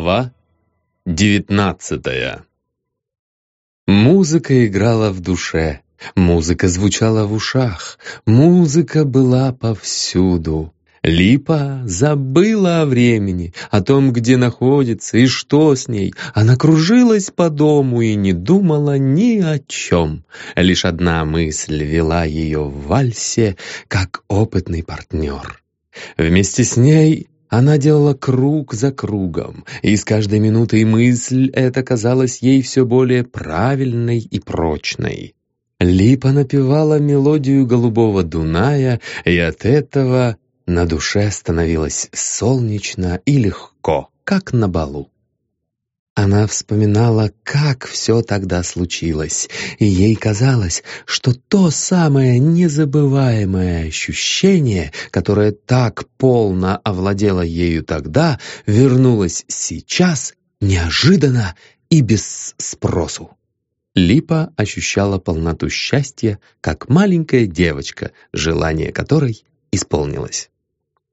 Глава девятнадцатая Музыка играла в душе, музыка звучала в ушах, музыка была повсюду. Липа забыла о времени, о том, где находится и что с ней. Она кружилась по дому и не думала ни о чем. Лишь одна мысль вела ее в вальсе, как опытный партнер. Вместе с ней она делала круг за кругом, и с каждой минутой мысль эта казалась ей все более правильной и прочной. Липа напевала мелодию голубого Дуная, и от этого на душе становилось солнечно и легко, как на балу. Она вспоминала, как все тогда случилось, и ей казалось, что то самое незабываемое ощущение, которое так полно овладело ею тогда, вернулось сейчас неожиданно и без спросу. Липа ощущала полноту счастья, как маленькая девочка, желание которой исполнилось.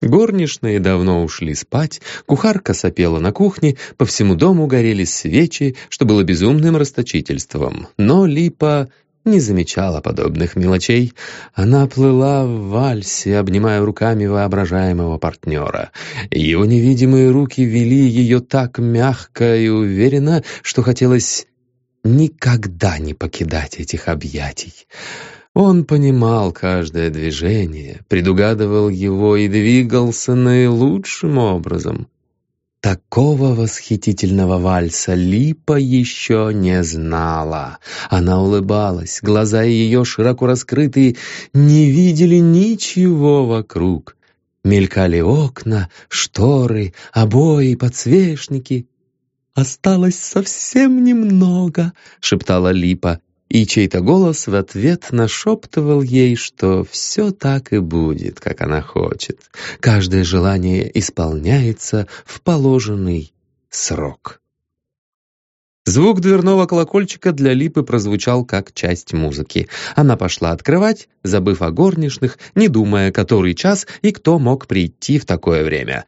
Горничные давно ушли спать, кухарка сопела на кухне, по всему дому горели свечи, что было безумным расточительством. Но Липа не замечала подобных мелочей. Она плыла в вальсе, обнимая руками воображаемого партнера. Его невидимые руки вели ее так мягко и уверенно, что хотелось никогда не покидать этих объятий. Он понимал каждое движение, предугадывал его и двигался наилучшим образом. Такого восхитительного вальса Липа еще не знала. Она улыбалась, глаза ее, широко раскрытые, не видели ничего вокруг. Мелькали окна, шторы, обои, подсвечники. «Осталось совсем немного», — шептала Липа и чей-то голос в ответ нашептывал ей, что все так и будет, как она хочет. Каждое желание исполняется в положенный срок. Звук дверного колокольчика для Липы прозвучал как часть музыки. Она пошла открывать, забыв о горничных, не думая, который час и кто мог прийти в такое время.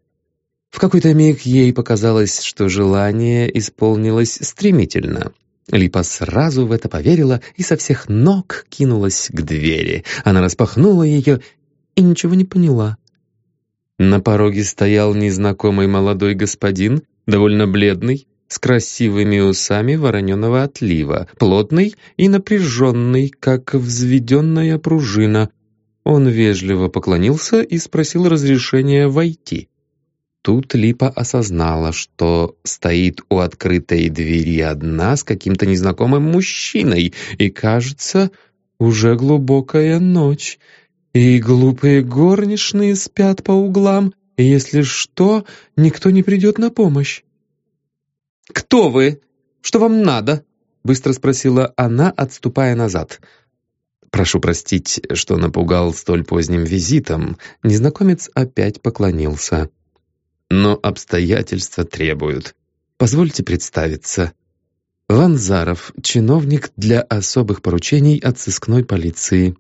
В какой-то миг ей показалось, что желание исполнилось стремительно. Липа сразу в это поверила и со всех ног кинулась к двери. Она распахнула ее и ничего не поняла. На пороге стоял незнакомый молодой господин, довольно бледный, с красивыми усами вороненого отлива, плотный и напряженный, как взведенная пружина. Он вежливо поклонился и спросил разрешения войти. Тут Липа осознала, что стоит у открытой двери одна с каким-то незнакомым мужчиной, и, кажется, уже глубокая ночь, и глупые горничные спят по углам, и, если что, никто не придет на помощь. «Кто вы? Что вам надо?» — быстро спросила она, отступая назад. «Прошу простить, что напугал столь поздним визитом». Незнакомец опять поклонился но обстоятельства требуют. Позвольте представиться. Ванзаров, чиновник для особых поручений от сыскной полиции.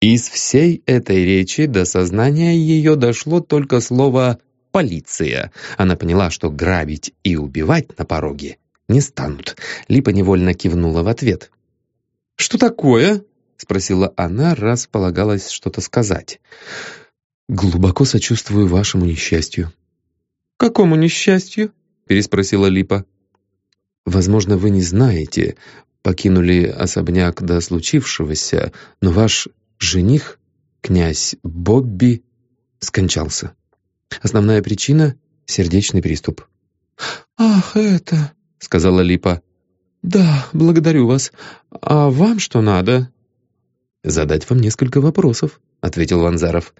Из всей этой речи до сознания ее дошло только слово «полиция». Она поняла, что грабить и убивать на пороге не станут. Липа невольно кивнула в ответ. «Что такое?» — спросила она, раз полагалось что-то сказать. «Глубоко сочувствую вашему несчастью». «Какому несчастью?» — переспросила Липа. «Возможно, вы не знаете, покинули особняк до случившегося, но ваш жених, князь Бобби, скончался. Основная причина — сердечный приступ». «Ах, это...» — сказала Липа. «Да, благодарю вас. А вам что надо?» «Задать вам несколько вопросов», — ответил Ванзаров.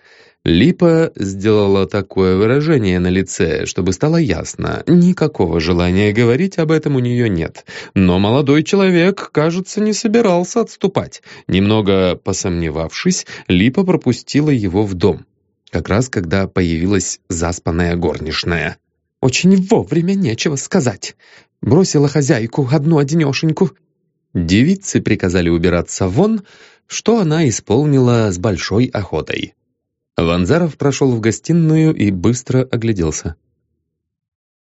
Липа сделала такое выражение на лице, чтобы стало ясно, никакого желания говорить об этом у нее нет. Но молодой человек, кажется, не собирался отступать. Немного посомневавшись, Липа пропустила его в дом. Как раз когда появилась заспанная горничная. «Очень вовремя нечего сказать!» Бросила хозяйку одну-одинешеньку. Девицы приказали убираться вон, что она исполнила с большой охотой. Ванзаров прошел в гостиную и быстро огляделся.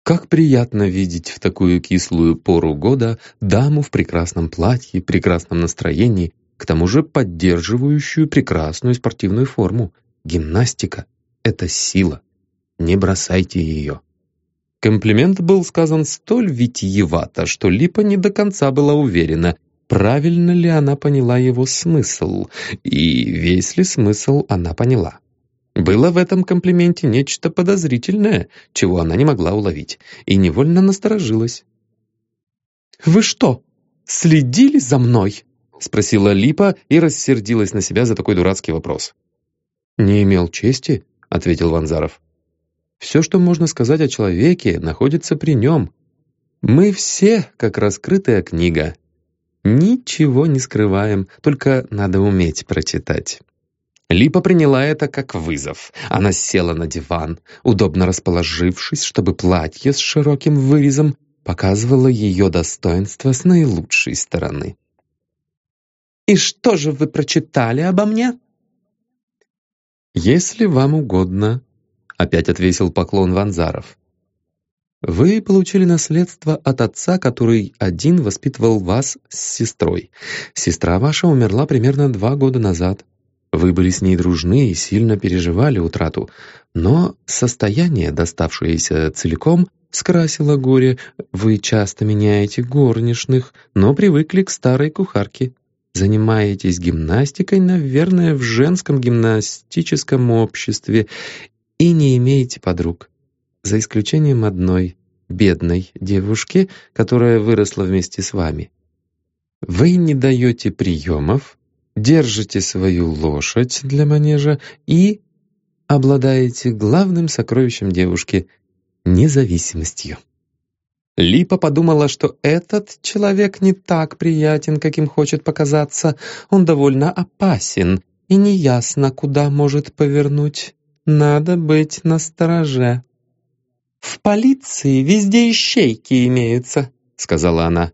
Как приятно видеть в такую кислую пору года даму в прекрасном платье, прекрасном настроении, к тому же поддерживающую прекрасную спортивную форму. Гимнастика — это сила. Не бросайте ее. Комплимент был сказан столь витиевато, что Липа не до конца была уверена, правильно ли она поняла его смысл, и весь ли смысл она поняла. Было в этом комплименте нечто подозрительное, чего она не могла уловить, и невольно насторожилась. «Вы что, следили за мной?» — спросила Липа и рассердилась на себя за такой дурацкий вопрос. «Не имел чести», — ответил Ванзаров. «Все, что можно сказать о человеке, находится при нем. Мы все, как раскрытая книга. Ничего не скрываем, только надо уметь прочитать». Липа приняла это как вызов. Она села на диван, удобно расположившись, чтобы платье с широким вырезом показывало ее достоинство с наилучшей стороны. «И что же вы прочитали обо мне?» «Если вам угодно», — опять отвесил поклон Ванзаров. «Вы получили наследство от отца, который один воспитывал вас с сестрой. Сестра ваша умерла примерно два года назад. Вы были с ней дружны и сильно переживали утрату, но состояние, доставшееся целиком, скрасило горе. Вы часто меняете горничных, но привыкли к старой кухарке. Занимаетесь гимнастикой, наверное, в женском гимнастическом обществе и не имеете подруг. За исключением одной, бедной девушки, которая выросла вместе с вами. Вы не даете приемов, держите свою лошадь для манежа и обладаете главным сокровищем девушки — независимостью. Липа подумала, что этот человек не так приятен, каким хочет показаться. Он довольно опасен, и неясно, куда может повернуть. Надо быть настороже. «В полиции везде ищейки имеются», — сказала она.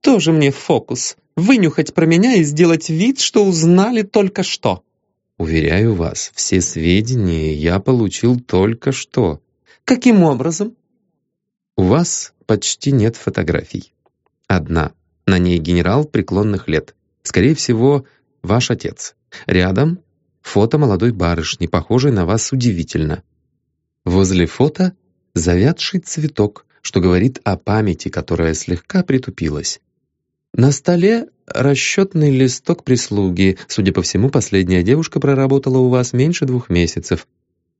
«Тоже мне фокус вынюхать про меня и сделать вид, что узнали только что». «Уверяю вас, все сведения я получил только что». «Каким образом?» «У вас почти нет фотографий. Одна. На ней генерал преклонных лет. Скорее всего, ваш отец. Рядом фото молодой барышни, похожей на вас удивительно. Возле фото завядший цветок, что говорит о памяти, которая слегка притупилась. На столе расчетный листок прислуги. Судя по всему, последняя девушка проработала у вас меньше двух месяцев.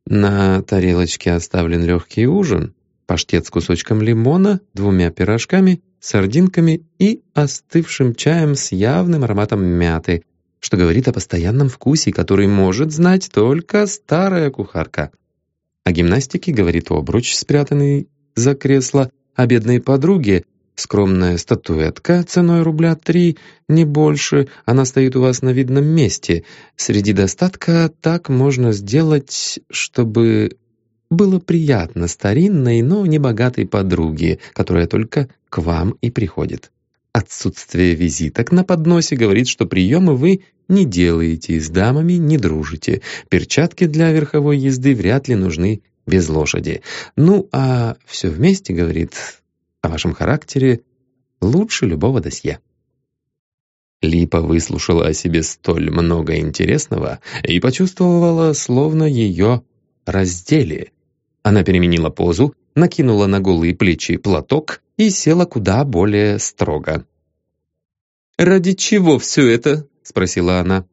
На тарелочке оставлен легкий ужин, паштет с кусочком лимона, двумя пирожками, сардинками и остывшим чаем с явным ароматом мяты, что говорит о постоянном вкусе, который может знать только старая кухарка. О гимнастике говорит обруч, спрятанный за кресло, о бедной подруге, Скромная статуэтка ценой рубля три, не больше, она стоит у вас на видном месте. Среди достатка так можно сделать, чтобы было приятно старинной, но небогатой подруге, которая только к вам и приходит. Отсутствие визиток на подносе говорит, что приемы вы не делаете с дамами, не дружите. Перчатки для верховой езды вряд ли нужны без лошади. Ну, а все вместе, говорит, о вашем характере лучше любого досье. Липа выслушала о себе столь много интересного и почувствовала, словно ее раздели. Она переменила позу, накинула на голые плечи платок и села куда более строго. «Ради чего все это?» — спросила она.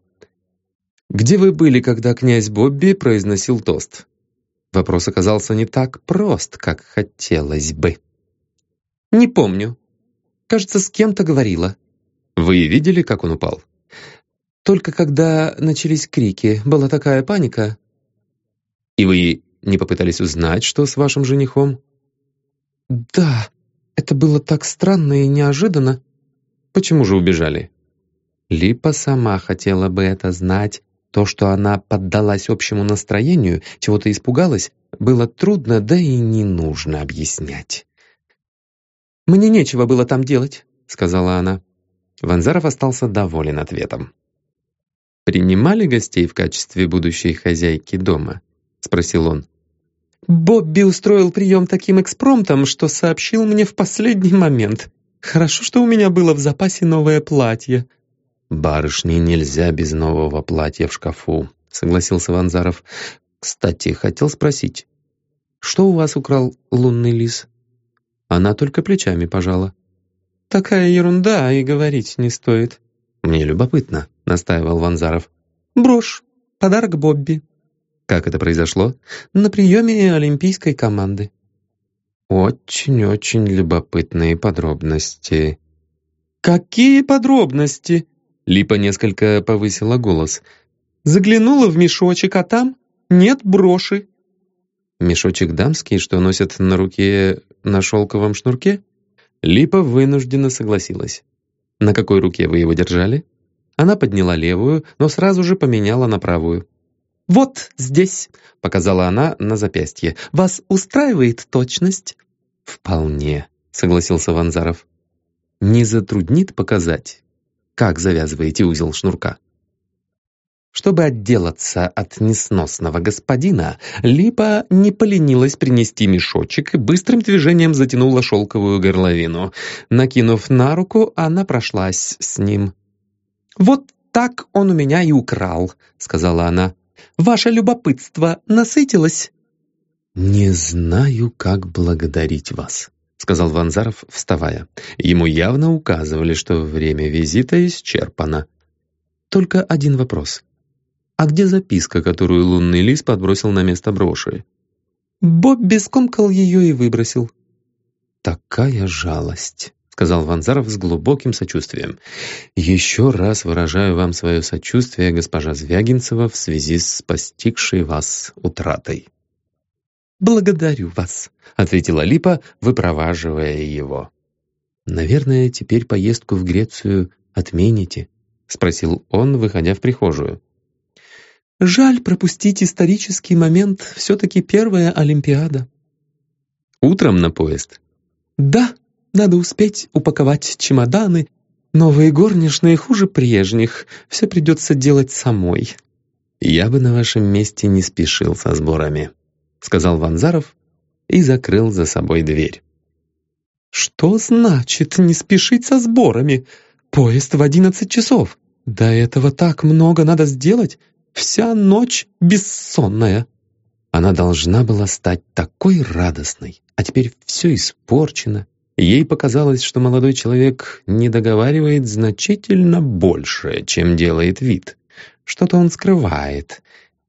«Где вы были, когда князь Бобби произносил тост?» Вопрос оказался не так прост, как хотелось бы. «Не помню. Кажется, с кем-то говорила». «Вы видели, как он упал?» «Только когда начались крики, была такая паника». «И вы не попытались узнать, что с вашим женихом?» «Да, это было так странно и неожиданно». «Почему же убежали?» Липа сама хотела бы это знать. То, что она поддалась общему настроению, чего-то испугалась, было трудно, да и не нужно объяснять. «Мне нечего было там делать», — сказала она. Ванзаров остался доволен ответом. «Принимали гостей в качестве будущей хозяйки дома?» — спросил он. Бобби устроил прием таким экспромтом, что сообщил мне в последний момент. Хорошо, что у меня было в запасе новое платье». «Барышне нельзя без нового платья в шкафу», — согласился Ванзаров. «Кстати, хотел спросить, что у вас украл лунный лис?» Она только плечами пожала. «Такая ерунда, и говорить не стоит». «Мне любопытно», — настаивал Ванзаров. «Брошь. Подарок Бобби». «Как это произошло?» «На приеме олимпийской команды». «Очень-очень любопытные подробности». «Какие подробности?» Липа несколько повысила голос. «Заглянула в мешочек, а там нет броши». «Мешочек дамский, что носят на руке на шелковом шнурке?» Липа вынужденно согласилась. «На какой руке вы его держали?» Она подняла левую, но сразу же поменяла на правую. «Вот здесь», — показала она на запястье. «Вас устраивает точность?» «Вполне», — согласился Ванзаров. «Не затруднит показать, как завязываете узел шнурка?» Чтобы отделаться от несносного господина, Липа не поленилась принести мешочек и быстрым движением затянула шелковую горловину. Накинув на руку, она прошлась с ним. «Вот так он у меня и украл», — сказала она. «Ваше любопытство насытилось?» «Не знаю, как благодарить вас», — сказал Ванзаров, вставая. Ему явно указывали, что время визита исчерпано. «Только один вопрос. «А где записка, которую лунный лис подбросил на место броши?» «Бобби скомкал ее и выбросил». «Такая жалость», — сказал Ванзаров с глубоким сочувствием. «Еще раз выражаю вам свое сочувствие, госпожа Звягинцева, в связи с постигшей вас утратой». «Благодарю вас», — ответила Липа, выпроваживая его. «Наверное, теперь поездку в Грецию отмените?» — спросил он, выходя в прихожую. Жаль пропустить исторический момент, все-таки первая Олимпиада. Утром на поезд? Да, надо успеть упаковать чемоданы. Новые горничные хуже прежних, все придется делать самой. Я бы на вашем месте не спешил со сборами, сказал Ванзаров и закрыл за собой дверь. Что значит не спешить со сборами? Поезд в одиннадцать часов. До этого так много надо сделать. Вся ночь бессонная. Она должна была стать такой радостной, а теперь все испорчено. Ей показалось, что молодой человек не договаривает значительно больше, чем делает вид. Что-то он скрывает,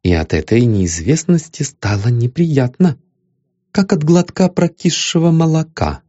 и от этой неизвестности стало неприятно, как от глотка прокисшего молока.